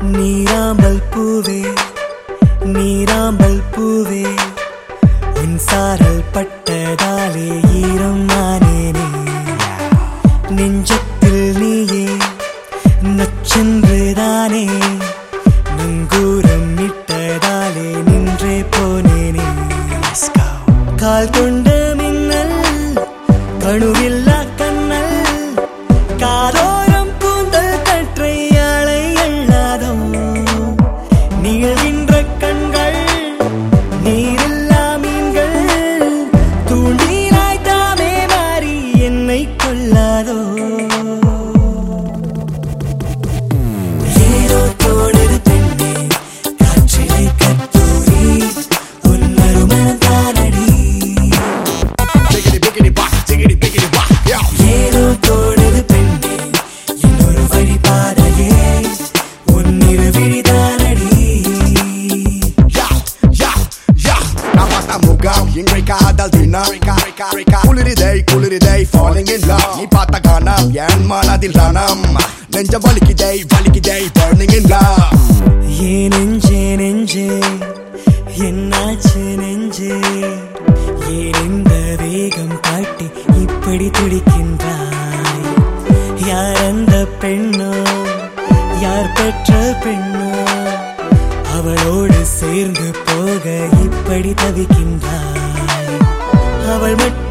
நீராம்பல் பூவே நீராம்பல் பூவே. உன் சாரல் பட்டதாலே ஈரம் நானேனே. நெஞ்சத்தில் நீயே நச்சென்றுதானே நங்கூரம் இட்டதாலே நின்றே போனேனே. கால் கொண்ட மின்னல் கணுவில் குளிரிதை குளிரிதை falling in love. நீ பார்த்த காணம் என் மனதில் ரணம். நெஞ்ச வலிக்குதை வலிக்குதை burning in love. ஏ நெஞ்சே நெஞ்சே என்னாச்சு நெஞ்சே? ஏன் இந்த வேகம் காட்டி இப்படி துடிக்கின்றாய்? யார் அந்த பெண்ணோ? யார் பெற்ற பெண்ணோ? அவளோடு சேர்ந்து போக இப்படி தவிக்கின்றாய்? அவள் மட்டும்